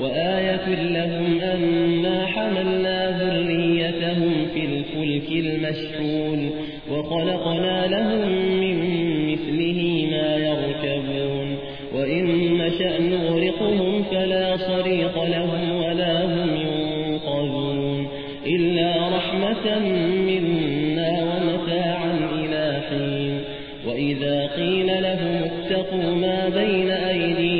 وآية لهم أنا حملنا ذريتهم في الفلك المشحون وخلقنا لهم من مثله ما يركبون وإن نشأ نغرقهم فلا صريق لهم ولا هم ينقذون إلا رحمة منا ومتاعا إلى حين وإذا قيل لهم اتقوا ما بين خلفكم